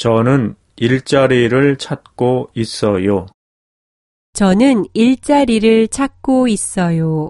저는 일자리를 찾고 있어요. 저는 일자리를 찾고 있어요.